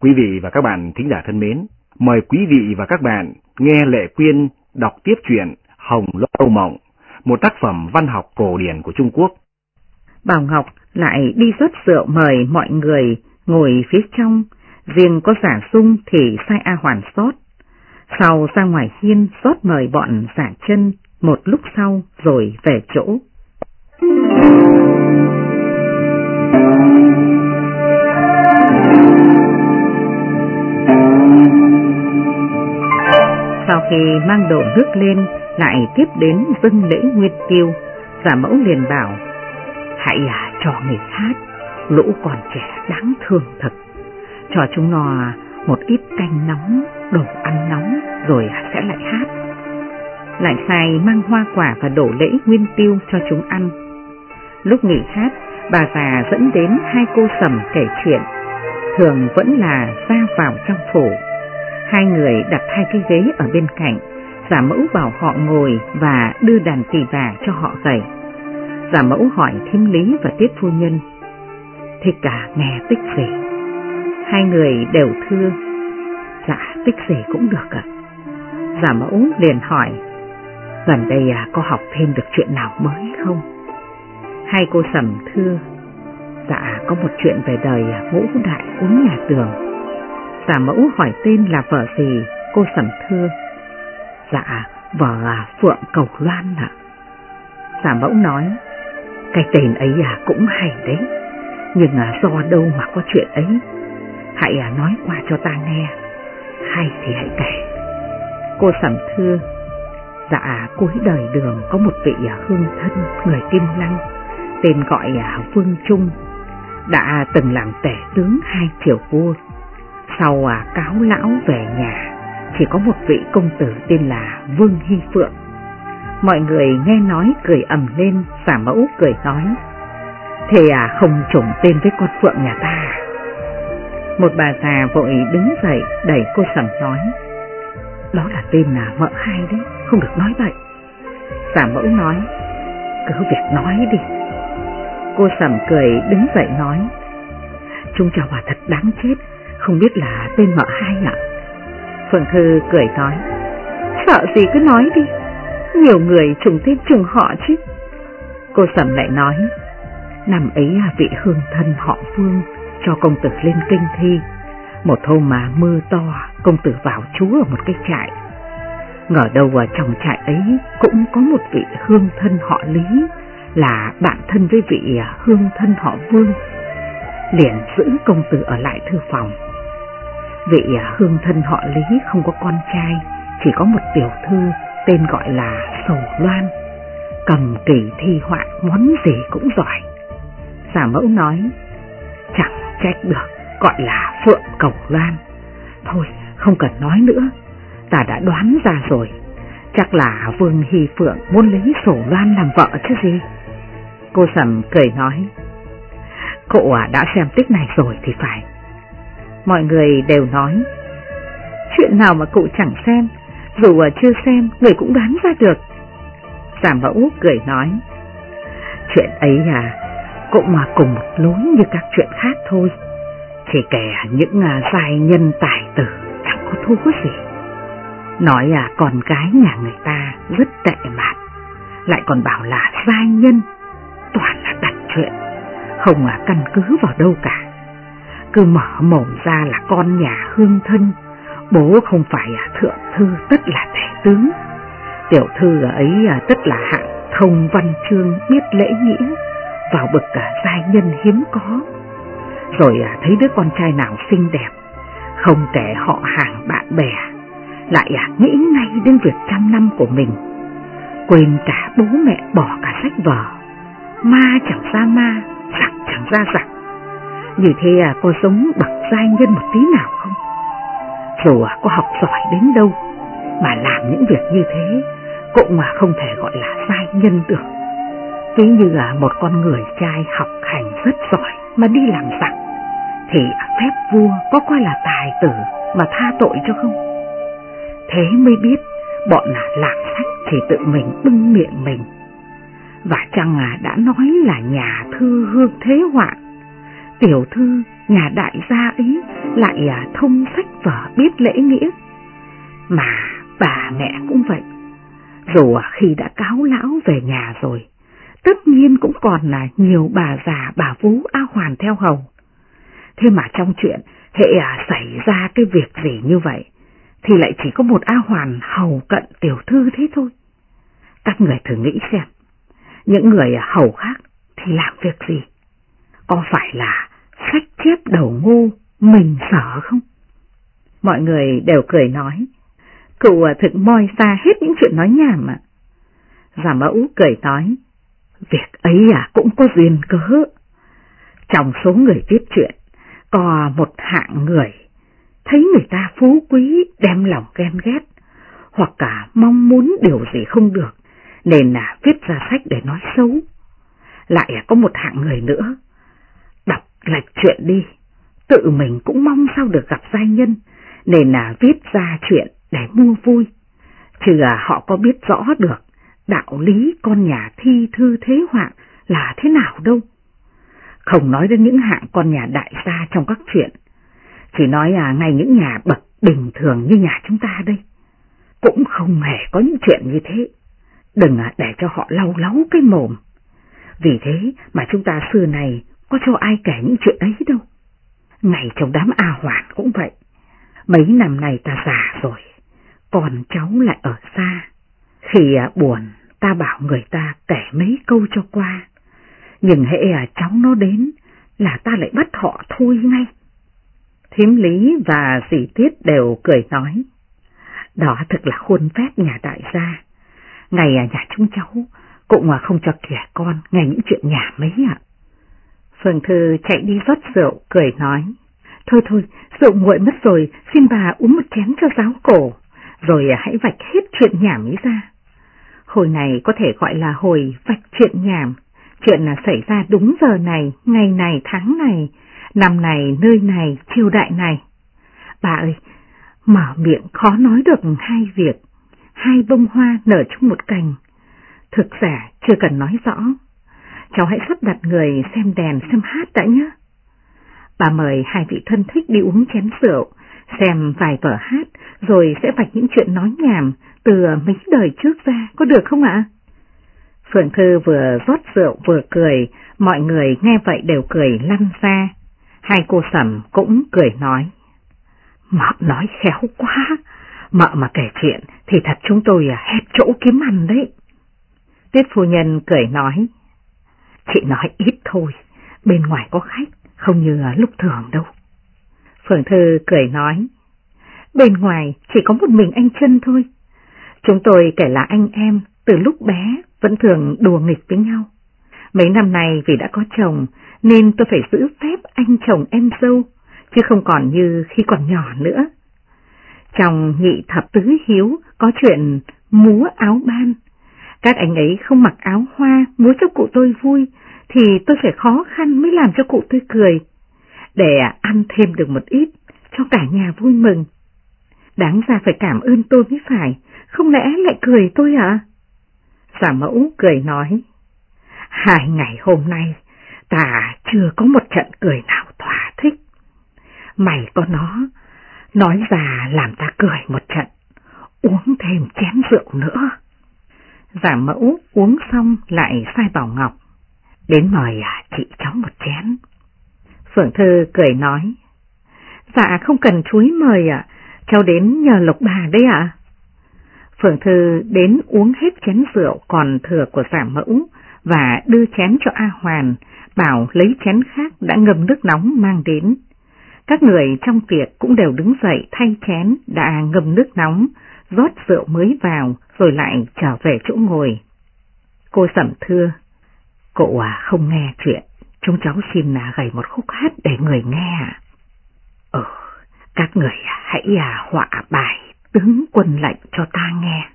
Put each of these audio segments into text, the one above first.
Quý vị và các bạn thính giả thân mến, mời quý vị và các bạn nghe Lệ Quyên đọc tiếp truyện Hồng Lâu Mộng, một tác phẩm văn học cổ điển của Trung Quốc. Bảo Ngọc lại đi rót rượu mời mọi người ngồi phía trong, riêng có giả sung thì sai A Hoàn sót. Sau ra ngoài hiên xót mời bọn giả chân một lúc sau rồi về chỗ. Sau khi mang đồ nước lên, lại tiếp đến dâng lễ nguyên tiêu, giả mẫu liền bảo, hãy à, cho người hát, lũ còn trẻ đáng thương thật, cho chúng nó một ít canh nóng, đồ ăn nóng rồi sẽ lại hát. Lại sai mang hoa quả và đổ lễ nguyên tiêu cho chúng ăn. Lúc nghỉ hát, bà già dẫn đến hai cô sầm kể chuyện, thường vẫn là ra vào trong phủ Hai người đặt hai cái ghế ở bên cạnh, giả mẫu bảo họ ngồi và đưa đàn tỳ bà cho họ gầy. Giả mẫu hỏi thêm lý và tiết phu nhân. Thì cả nghe tích gì? Hai người đều thưa. Dạ tích gì cũng được ạ. Giả mẫu liền hỏi. Gần đây à, có học thêm được chuyện nào mới không? Hai cô sầm thưa. Dạ có một chuyện về đời à, ngũ đại uống nhà tường Giả mẫu hỏi tên là vợ gì, cô sẩm thưa. Dạ, vợ à, Phượng Cầu Loan ạ. Giả mẫu nói, cái tên ấy à cũng hay đấy, nhưng à, do đâu mà có chuyện ấy. Hãy à, nói qua cho ta nghe, hay thì hãy kể. Cô sẩm thưa, dạ cuối đời đường có một vị à, hương thân người Kim Lăng, tên gọi à, Vương Trung, đã từng làm tể tướng hai triều vua sau à, cáo lão về nhà, chỉ có một vị công tử tên là Vương Hy Phượng. Mọi người nghe nói cười ầm lên, xả mẫu cười nói, Thế à không trùng tên với con Phượng nhà ta? À? Một bà già vội đứng dậy đẩy cô sầm nói, Đó là tên là mợ hai đấy, không được nói vậy. Xả mẫu nói, cứ việc nói đi. Cô sầm cười đứng dậy nói, Chúng chào bà thật đáng chết, không biết là tên mợ hai ạ. Phượng Thư cười nói, sợ gì cứ nói đi, nhiều người trùng tên trùng họ chứ. Cô Sầm lại nói, năm ấy là vị hương thân họ Vương cho công tử lên kinh thi. Một hôm mà mưa to, công tử vào trú ở một cái trại. Ngờ đâu ở trong trại ấy cũng có một vị hương thân họ Lý, là bạn thân với vị à, hương thân họ Vương. Liền giữ công tử ở lại thư phòng Vị à, hương thân họ Lý không có con trai, chỉ có một tiểu thư tên gọi là Sầu Loan. Cầm kỳ thi họa món gì cũng giỏi. Giả mẫu nói, chẳng trách được, gọi là Phượng Cầu Loan. Thôi, không cần nói nữa, ta đã đoán ra rồi. Chắc là Vương Hy Phượng muốn lấy Sổ Loan làm vợ chứ gì. Cô Sầm cười nói, cậu à, đã xem tích này rồi thì phải. Mọi người đều nói. Chuyện nào mà cụ chẳng xem, Dù chưa xem, người cũng đoán ra được. Giả mẫu cười nói, Chuyện ấy à Cũng mà cùng một lối như các chuyện khác thôi. Chỉ kẻ những à, giai nhân tài tử Chẳng có thú gì. Nói à con cái nhà người ta Rất tệ mạt Lại còn bảo là giai nhân, Toàn là đặt chuyện. Không à căn cứ vào đâu cả cứ mở mồm ra là con nhà hương thân, bố không phải à, thượng thư tất là tể tướng. Tiểu thư ấy à, tất là hạng thông văn chương biết lễ nghĩa, vào bậc cả à, giai nhân hiếm có. Rồi à, thấy đứa con trai nào xinh đẹp, không kể họ hàng bạn bè, lại à, nghĩ ngay đến việc trăm năm của mình, quên cả bố mẹ bỏ cả sách vở, ma chẳng ra ma, giặc chẳng ra giặc như thế à, có sống bậc giai nhân một tí nào không? Dù à, có học giỏi đến đâu mà làm những việc như thế cũng mà không thể gọi là giai nhân được. Ví như là một con người trai học hành rất giỏi mà đi làm giặc thì phép vua có coi là tài tử mà tha tội cho không? Thế mới biết bọn là làm sách thì tự mình bưng miệng mình. Và chăng à đã nói là nhà thư hương thế hoạn, tiểu thư nhà đại gia ấy lại à, thông sách vở biết lễ nghĩa. Mà bà mẹ cũng vậy, dù à, khi đã cáo lão về nhà rồi, tất nhiên cũng còn là nhiều bà già bà vú A Hoàn theo hầu. Thế mà trong chuyện hệ à, xảy ra cái việc gì như vậy, thì lại chỉ có một A Hoàn hầu cận tiểu thư thế thôi. Các người thử nghĩ xem, những người à, hầu khác thì làm việc gì? Có phải là khách chép đầu ngu mình sợ không? Mọi người đều cười nói, cụ thực moi xa hết những chuyện nói nhảm ạ. Giả mẫu cười nói, việc ấy à cũng có duyên cớ. Trong số người viết chuyện, có một hạng người thấy người ta phú quý đem lòng ghen ghét, hoặc cả mong muốn điều gì không được, nên là viết ra sách để nói xấu. Lại có một hạng người nữa, lạch chuyện đi, tự mình cũng mong sao được gặp giai nhân, nên là viết ra chuyện để mua vui. Chứ là họ có biết rõ được đạo lý con nhà thi thư thế hoạn là thế nào đâu. Không nói đến những hạng con nhà đại gia trong các chuyện, chỉ nói à ngay những nhà bậc bình thường như nhà chúng ta đây, cũng không hề có những chuyện như thế. Đừng à, để cho họ lau lấu cái mồm. Vì thế mà chúng ta xưa này có cho ai kể những chuyện ấy đâu. Ngày trong đám A Hoàn cũng vậy. Mấy năm này ta già rồi, còn cháu lại ở xa. Khi à, buồn, ta bảo người ta kể mấy câu cho qua. Nhưng hệ à, cháu nó đến là ta lại bắt họ thôi ngay. Thiếm lý và dì tiết đều cười nói. Đó thực là khuôn phép nhà đại gia. Ngày à, nhà chúng cháu cũng mà không cho kẻ con nghe những chuyện nhà mấy ạ. Phương Thư chạy đi rót rượu, cười nói. Thôi thôi, rượu nguội mất rồi, xin bà uống một chén cho giáo cổ, rồi hãy vạch hết chuyện nhảm ấy ra. Hồi này có thể gọi là hồi vạch chuyện nhảm, chuyện là xảy ra đúng giờ này, ngày này, tháng này, năm này, nơi này, triều đại này. Bà ơi, mở miệng khó nói được hai việc, hai bông hoa nở trong một cành. Thực giả chưa cần nói rõ, cháu hãy sắp đặt người xem đèn xem hát đã nhé. Bà mời hai vị thân thích đi uống chén rượu, xem vài vở hát, rồi sẽ vạch những chuyện nói nhảm từ mấy đời trước ra, có được không ạ? Phượng Thư vừa rót rượu vừa cười, mọi người nghe vậy đều cười lăn ra. Hai cô sẩm cũng cười nói. Mợ nói khéo quá, mợ mà kể chuyện thì thật chúng tôi hẹp chỗ kiếm ăn đấy. Tiết phu nhân cười nói. Chị nói ít thôi, bên ngoài có khách, không như lúc thường đâu. Phượng Thư cười nói. Bên ngoài chỉ có một mình anh chân thôi. Chúng tôi kể là anh em, từ lúc bé vẫn thường đùa nghịch với nhau. Mấy năm nay vì đã có chồng nên tôi phải giữ phép anh chồng em dâu, chứ không còn như khi còn nhỏ nữa. chồng nhị thập tứ hiếu có chuyện múa áo ban. Các anh ấy không mặc áo hoa muốn cho cụ tôi vui, thì tôi phải khó khăn mới làm cho cụ tôi cười, để ăn thêm được một ít, cho cả nhà vui mừng. Đáng ra phải cảm ơn tôi mới phải, không lẽ lại cười tôi à? Giả mẫu cười nói, hai ngày hôm nay ta chưa có một trận cười nào thỏa thích. Mày có nó, nói già làm ta cười một trận, uống thêm chén rượu nữa. Giả mẫu uống xong lại sai Bảo Ngọc, đến mời à, chị cháu một chén. Phượng Thư cười nói, dạ không cần chuối mời ạ, cháu đến nhờ lộc bà đấy ạ. Phượng Thư đến uống hết chén rượu còn thừa của giả mẫu và đưa chén cho A Hoàn, bảo lấy chén khác đã ngâm nước nóng mang đến. Các người trong tiệc cũng đều đứng dậy thay chén đã ngâm nước nóng, rót rượu mới vào rồi lại trở về chỗ ngồi. Cô sẩm thưa, cậu à không nghe chuyện, chúng cháu xin là gầy một khúc hát để người nghe à. Ừ, các người à, hãy à họa bài tướng quân lệnh cho ta nghe.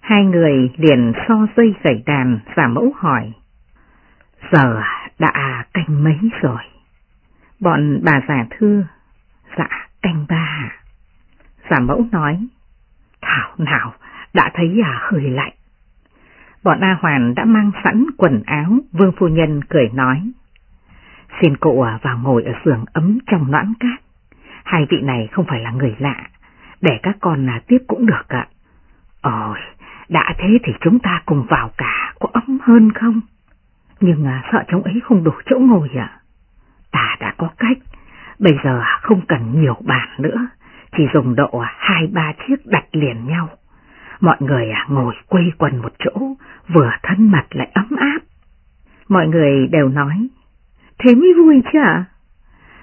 Hai người liền so dây gảy đàn và mẫu hỏi. Giờ à, đã canh mấy rồi? Bọn bà giả thưa, dạ canh ba. Giả mẫu nói, thảo nào đã thấy à hơi lạnh. Bọn A Hoàn đã mang sẵn quần áo, Vương Phu Nhân cười nói. Xin cụ vào ngồi ở giường ấm trong noãn cát. Hai vị này không phải là người lạ, để các con là tiếp cũng được ạ. Ôi, đã thế thì chúng ta cùng vào cả, có ấm hơn không? Nhưng à, sợ chúng ấy không đủ chỗ ngồi ạ. Ta đã có cách, bây giờ không cần nhiều bàn nữa, chỉ dùng độ à, hai ba chiếc đặt liền nhau. Mọi người à, ngồi quây quần một chỗ, vừa thân mật lại ấm áp. Mọi người đều nói, thế mới vui chứ ạ?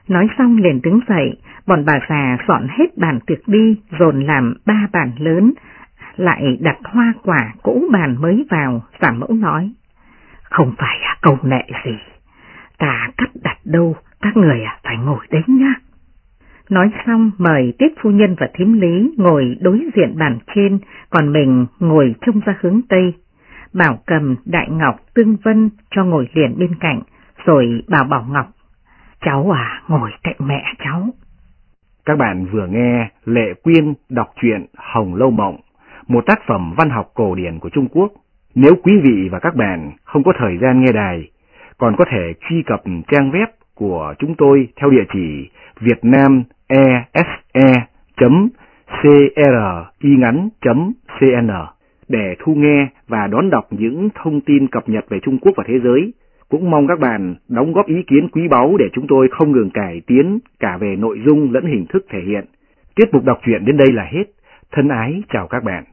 Nói xong liền đứng dậy, bọn bà già dọn hết bàn tiệc đi, dồn làm ba bàn lớn, lại đặt hoa quả cũ bàn mới vào, giả mẫu nói. Không phải à, cầu nệ gì, ta cắt đặt đâu, các người à, phải ngồi đấy nhá. Nói xong mời tiết phu nhân và thím lý ngồi đối diện bàn trên, còn mình ngồi trông ra hướng Tây. Bảo cầm, Đại Ngọc, Tương Vân cho ngồi liền bên cạnh, rồi bảo Bảo Ngọc, cháu à ngồi cạnh mẹ cháu. Các bạn vừa nghe Lệ Quyên đọc truyện Hồng Lâu Mộng, một tác phẩm văn học cổ điển của Trung Quốc. Nếu quý vị và các bạn không có thời gian nghe đài, còn có thể truy cập trang web của chúng tôi theo địa chỉ Việt Nam ese.cringắn.cn để thu nghe và đón đọc những thông tin cập nhật về Trung Quốc và thế giới. Cũng mong các bạn đóng góp ý kiến quý báu để chúng tôi không ngừng cải tiến cả về nội dung lẫn hình thức thể hiện. Tiết mục đọc truyện đến đây là hết. Thân ái chào các bạn.